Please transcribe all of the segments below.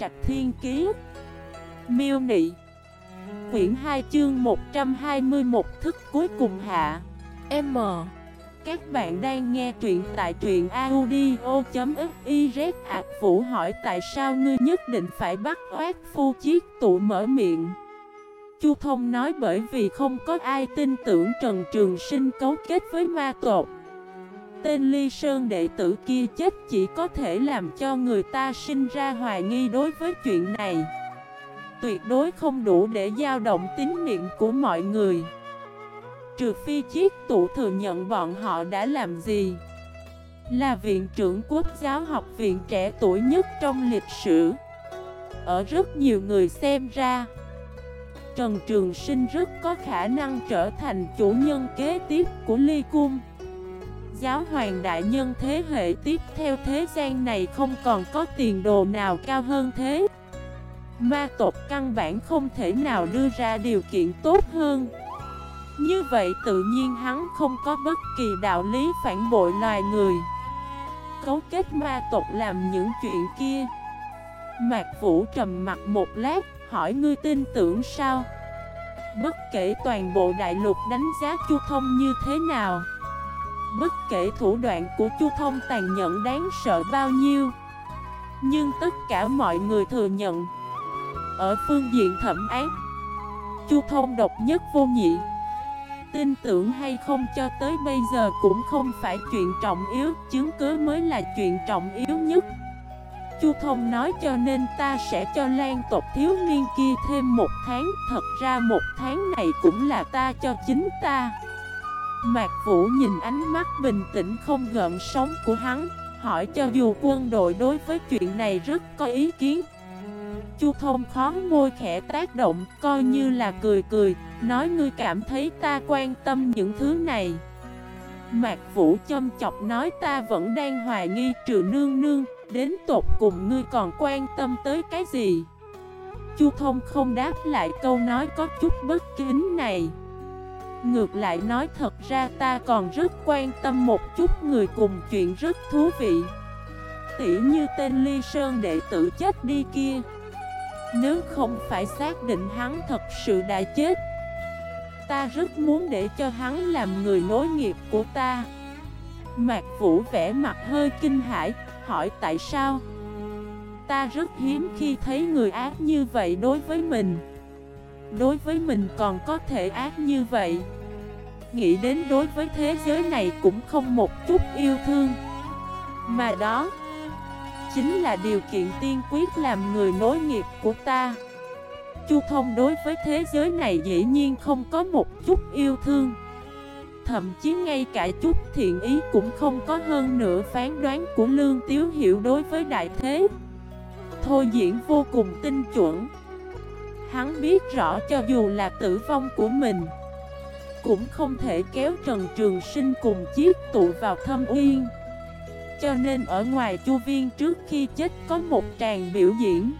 Trạch Thiên Kiế Miêu Nị. Quyển 2 chương 121 thức cuối cùng hạ. M. Các bạn đang nghe truyện tại truyện audio.xyz Ảc Vũ hỏi tại sao ngươi nhất định phải bắt oát phu chiếc tụ mở miệng. Chu Thông nói bởi vì không có ai tin tưởng Trần Trường Sinh cấu kết với ma tột Tên Ly Sơn đệ tử kia chết chỉ có thể làm cho người ta sinh ra hoài nghi đối với chuyện này. Tuyệt đối không đủ để dao động tín niệm của mọi người. Trừ phi chiếc tụ thừa nhận bọn họ đã làm gì. Là viện trưởng quốc giáo học viện trẻ tuổi nhất trong lịch sử. Ở rất nhiều người xem ra, Trần Trường Sinh rất có khả năng trở thành chủ nhân kế tiếp của Ly Cung. Giáo hoàng đại nhân thế hệ tiếp theo thế gian này không còn có tiền đồ nào cao hơn thế. Ma tộc căn bản không thể nào đưa ra điều kiện tốt hơn. Như vậy tự nhiên hắn không có bất kỳ đạo lý phản bội loài người. Cấu kết ma tộc làm những chuyện kia. Mạc Vũ trầm mặt một lát, hỏi ngươi tin tưởng sao? Bất kể toàn bộ đại lục đánh giá Chu Thông như thế nào Bất kể thủ đoạn của Chu Thông tàn nhẫn đáng sợ bao nhiêu. Nhưng tất cả mọi người thừa nhận, Ở phương diện thẩm ác, Chu Thông độc nhất vô nhị. Tin tưởng hay không cho tới bây giờ cũng không phải chuyện trọng yếu, Chứng cứ mới là chuyện trọng yếu nhất. Chu Thông nói cho nên ta sẽ cho Lan tộc thiếu niên kia thêm một tháng. Thật ra một tháng này cũng là ta cho chính ta. Mạc Vũ nhìn ánh mắt bình tĩnh không gợn sóng của hắn, Hỏi cho dù quân đội đối với chuyện này rất có ý kiến. Chu Thông khó môi khẽ tác động, Coi như là cười cười, Nói ngươi cảm thấy ta quan tâm những thứ này. Mạc Vũ châm chọc nói ta vẫn đang hoài nghi trừ nương nương, Đến tột cùng ngươi còn quan tâm tới cái gì? Chu Thông không đáp lại câu nói có chút bất kính này. Ngược lại nói thật ra ta còn rất quan tâm một chút người cùng chuyện rất thú vị. Tỉ như tên Ly Sơn đệ tử chết đi kia. Nếu không phải xác định hắn thật sự đã chết, Ta rất muốn để cho hắn làm người nối nghiệp của ta. Mạc Vũ vẽ mặt hơi kinh hãi, hỏi tại sao? Ta rất hiếm khi thấy người ác như vậy đối với mình. Đối với mình còn có thể ác như vậy. Nghĩ đến đối với thế giới này cũng không một chút yêu thương. Mà đó, Chính là điều kiện tiên quyết làm người nối nghiệp của ta. Chu thông đối với thế giới này dĩ nhiên không có một chút yêu thương. Thậm chí ngay cả chút thiện ý cũng không có hơn nửa phán đoán của Lương Tiếu Hiểu đối với đại thế. Thôi diễn vô cùng tinh chuẩn. Hắn biết rõ cho dù là tử vong của mình Cũng không thể kéo Trần Trường Sinh cùng chiếc tụ vào thâm uyên. Cho nên ở ngoài chu viên trước khi chết có một tràng biểu diễn.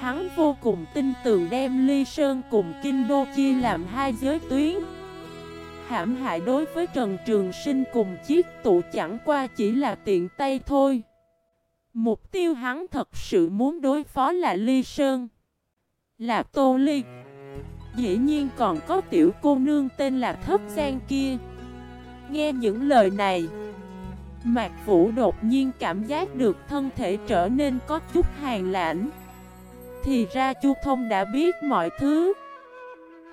Hắn vô cùng tin tưởng đem Ly Sơn cùng Kinh Đô chia làm hai giới tuyến. Hãm hại đối với Trần Trường Sinh cùng chiếc tụ chẳng qua chỉ là tiện tay thôi. Mục tiêu hắn thật sự muốn đối phó là Ly Sơn, là Tô Ly. Dĩ nhiên còn có tiểu cô nương tên là Thất Giang kia. Nghe những lời này, Mạc Vũ đột nhiên cảm giác được thân thể trở nên có chút hàng lãnh. Thì ra Chu Thông đã biết mọi thứ.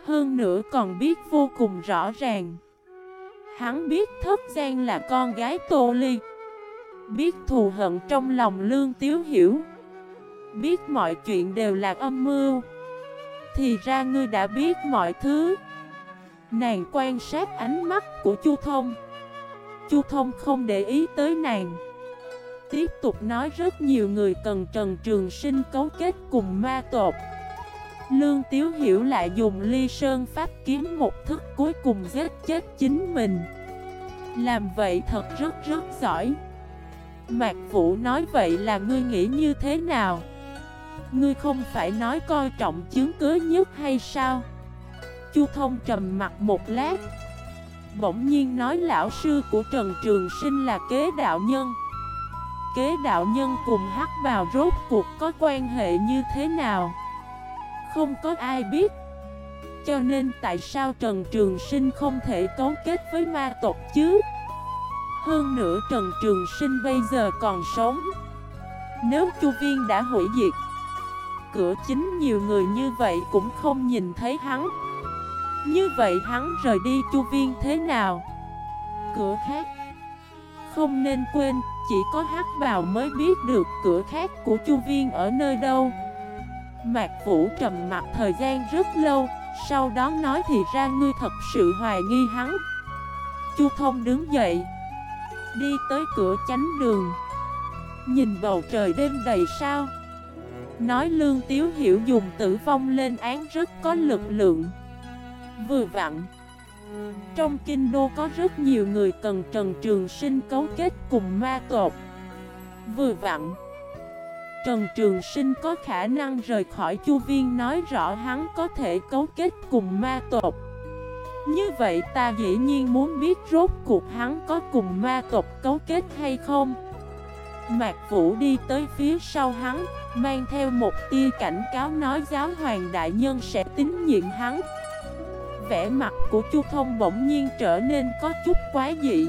Hơn nữa còn biết vô cùng rõ ràng Hắn biết Thất Giang là con gái Tô Ly Biết thù hận trong lòng Lương Tiếu Hiểu Biết mọi chuyện đều là âm mưu thì ra ngươi đã biết mọi thứ. Nàng quan sát ánh mắt của Chu Thông. Chu Thông không để ý tới nàng. Tiếp tục nói rất nhiều người cần Trần Trường Sinh cấu kết cùng ma tột Lương Tiếu Hiểu lại dùng ly sơn pháp kiếm một thức cuối cùng giết chết chính mình. Làm vậy thật rất rất giỏi. Mạc Vũ nói vậy là ngươi nghĩ như thế nào? Ngươi không phải nói coi trọng chứng cứ nhất hay sao? Chu Thông trầm mặt một lát. Bỗng nhiên nói lão sư của Trần Trường Sinh là kế đạo nhân. Kế đạo nhân cùng hắc bào rốt cuộc có quan hệ như thế nào? Không có ai biết. Cho nên tại sao Trần Trường Sinh không thể cấu kết với ma tộc chứ? Hơn nữa Trần Trường Sinh bây giờ còn sống. Nếu Chu Viên đã hủy diệt Cửa chính nhiều người như vậy cũng không nhìn thấy hắn. Như vậy hắn rời đi Chu Viên thế nào? Cửa khác. Không nên quên, chỉ có hắc bào mới biết được cửa khác của Chu Viên ở nơi đâu. Mạc Vũ trầm mặt thời gian rất lâu, Sau đó nói thì ra ngươi thật sự hoài nghi hắn. Chu Thông đứng dậy, Đi tới cửa chánh đường. Nhìn bầu trời đêm đầy sao Nói Lương Tiếu Hiểu dùng tử vong lên án rất có lực lượng. Vừa vặn, trong kinh đô có rất nhiều người cần Trần Trường Sinh cấu kết cùng ma tộc. Vừa vặn, Trần Trường Sinh có khả năng rời khỏi chu viên nói rõ hắn có thể cấu kết cùng ma tộc. Như vậy ta dĩ nhiên muốn biết rốt cuộc hắn có cùng ma tộc cấu kết hay không? Mạc Vũ đi tới phía sau hắn, Mang theo một tia cảnh cáo nói giáo hoàng đại nhân sẽ tín nhiệm hắn vẻ mặt của Chu Thông bỗng nhiên trở nên có chút quái dị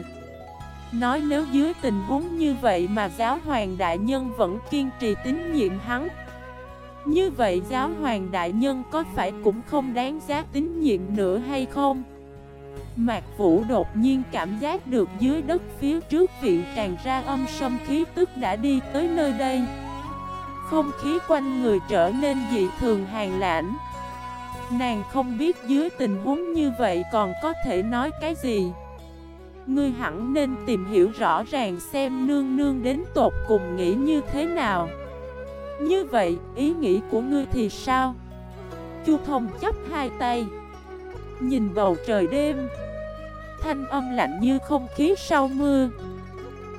Nói nếu dưới tình huống như vậy mà giáo hoàng đại nhân vẫn kiên trì tín nhiệm hắn, Như vậy giáo hoàng đại nhân có phải cũng không đáng giá tín nhiệm nữa hay không? Mạc Vũ đột nhiên cảm giác được dưới đất phía trước viện tràn ra âm sâm khí tức đã đi tới nơi đây. Không khí quanh người trở nên dị thường hàng lãnh Nàng không biết dưới tình huống như vậy còn có thể nói cái gì. Ngươi hẳn nên tìm hiểu rõ ràng xem nương nương đến tột cùng nghĩ như thế nào. Như vậy, ý nghĩ của ngươi thì sao? Chu thông chấp hai tay. Nhìn bầu trời đêm Thanh âm lạnh như không khí sau mưa.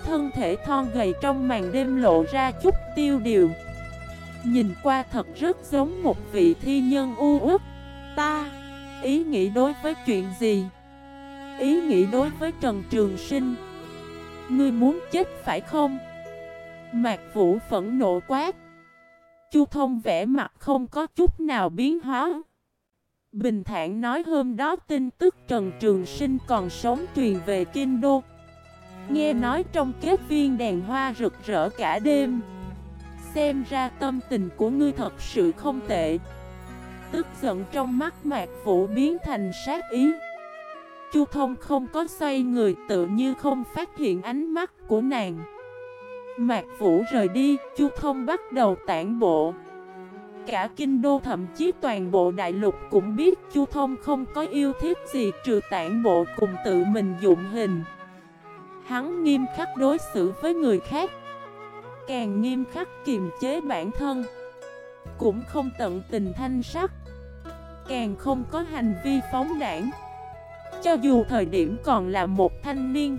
Thân thể thon gầy trong màn đêm lộ ra chút tiêu điều. Nhìn qua thật rất giống một vị thi nhân u ức Ta, Ý nghĩ đối với chuyện gì? Ý nghĩ đối với Trần Trường Sinh. Ngươi muốn chết phải không? Mạc Vũ phẫn nộ quát. Chu thông vẽ mặt không có chút nào biến hóa. Bình thản nói hôm đó tin tức Trần Trường Sinh còn sống truyền về Kinh Đô. Nghe nói trong kết viên đèn hoa rực rỡ cả đêm. Xem ra tâm tình của ngươi thật sự không tệ. Tức giận trong mắt Mạc Vũ biến thành sát ý. Chu Thông không có xoay người tự như không phát hiện ánh mắt của nàng. Mạc Vũ rời đi, Chu Thông bắt đầu tản bộ. Cả kinh đô thậm chí toàn bộ đại lục cũng biết Chu Thông không có yêu thích gì trừ tản bộ cùng tự mình dụng hình. Hắn nghiêm khắc đối xử với người khác Càng nghiêm khắc kiềm chế bản thân. Cũng không tận tình thanh sắc Càng không có hành vi phóng đảng. Cho dù thời điểm còn là một thanh niên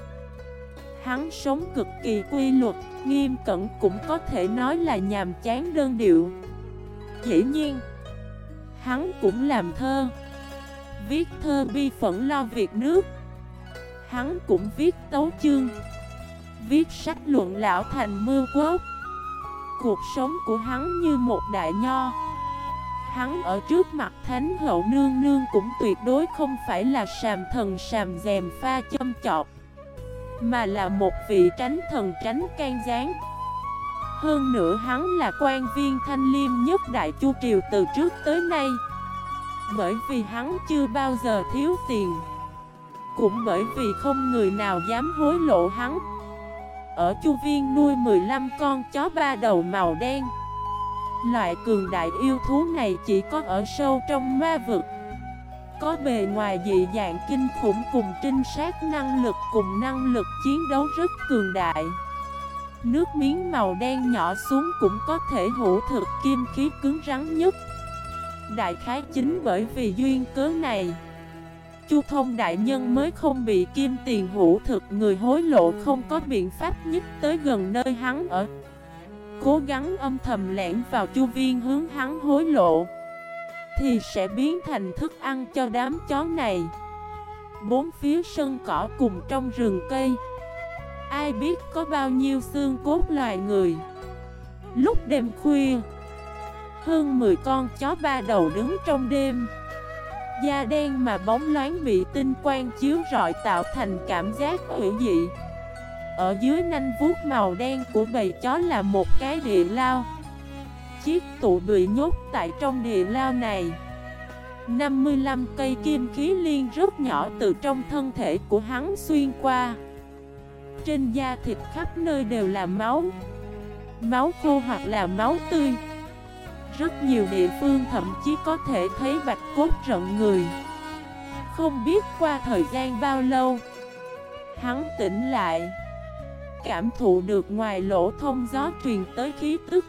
Hắn sống cực kỳ quy luật, nghiêm cẩn cũng có thể nói là nhàm chán đơn điệu. Dĩ nhiên, Hắn cũng làm thơ, Viết thơ bi phẫn lo việc nước. Hắn cũng viết tấu chương, Viết sách luận lão thành mưa quốc Cuộc sống của hắn như một đại nho. Hắn ở trước mặt Thánh Hậu Nương Nương cũng tuyệt đối không phải là sàm thần sàm dèm pha châm chọc Mà là một vị tránh thần tránh can gián. Hơn nữa hắn là quan viên thanh liêm nhất đại chu triều từ trước tới nay. Bởi vì hắn chưa bao giờ thiếu tiền. Cũng bởi vì không người nào dám hối lộ hắn. Ở chu viên nuôi 15 con chó ba đầu màu đen. Loại cường đại yêu thú này chỉ có ở sâu trong ma vực. Có bề ngoài dị dạng kinh khủng cùng trinh sát năng lực cùng năng lực chiến đấu rất cường đại. Nước miếng màu đen nhỏ xuống cũng có thể hữu thực kim khí cứng rắn nhất. Đại khái chính bởi vì duyên cớ này, Chu thông đại nhân mới không bị kim tiền hữu thực, người hối lộ không có biện pháp nhất tới gần nơi hắn ở. Cố gắng âm thầm lẻn vào chu viên hướng hắn hối lộ, Thì sẽ biến thành thức ăn cho đám chó này. Bốn phía sân cỏ cùng trong rừng cây Ai biết có bao nhiêu xương cốt loài người. Lúc đêm khuya, Hơn 10 con chó ba đầu đứng trong đêm. Da đen mà bóng loáng bị tinh quang chiếu rọi tạo thành cảm giác hữu dị. Ở dưới nanh vuốt màu đen của bầy chó là một cái địa lao. Chiếc tụ bị nhốt tại trong địa lao này. 55 cây kim khí liên rất nhỏ từ trong thân thể của hắn xuyên qua. Trên da thịt khắp nơi đều là máu. Máu khô hoặc là máu tươi. Rất nhiều địa phương thậm chí có thể thấy bạch cốt rợn người. Không biết qua thời gian bao lâu, Hắn tỉnh lại. Cảm thụ được ngoài lỗ thông gió truyền tới khí tức.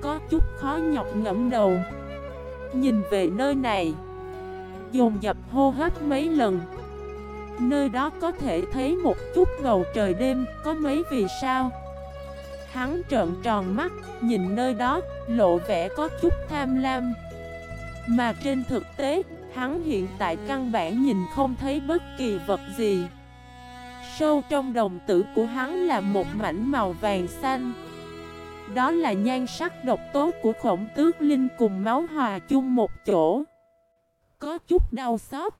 Có chút khó nhọc ngẫm đầu. Nhìn về nơi này, Dồn dập hô hấp mấy lần. Nơi đó có thể thấy một chút bầu trời đêm, Có mấy vì sao? Hắn trợn tròn mắt, Nhìn nơi đó, lộ vẻ có chút tham lam. Mà trên thực tế, Hắn hiện tại căn bản nhìn không thấy bất kỳ vật gì. Sâu trong đồng tử của hắn là một mảnh màu vàng xanh. Đó là nhan sắc độc tố của khổng tước linh cùng máu hòa chung một chỗ. Có chút đau xót.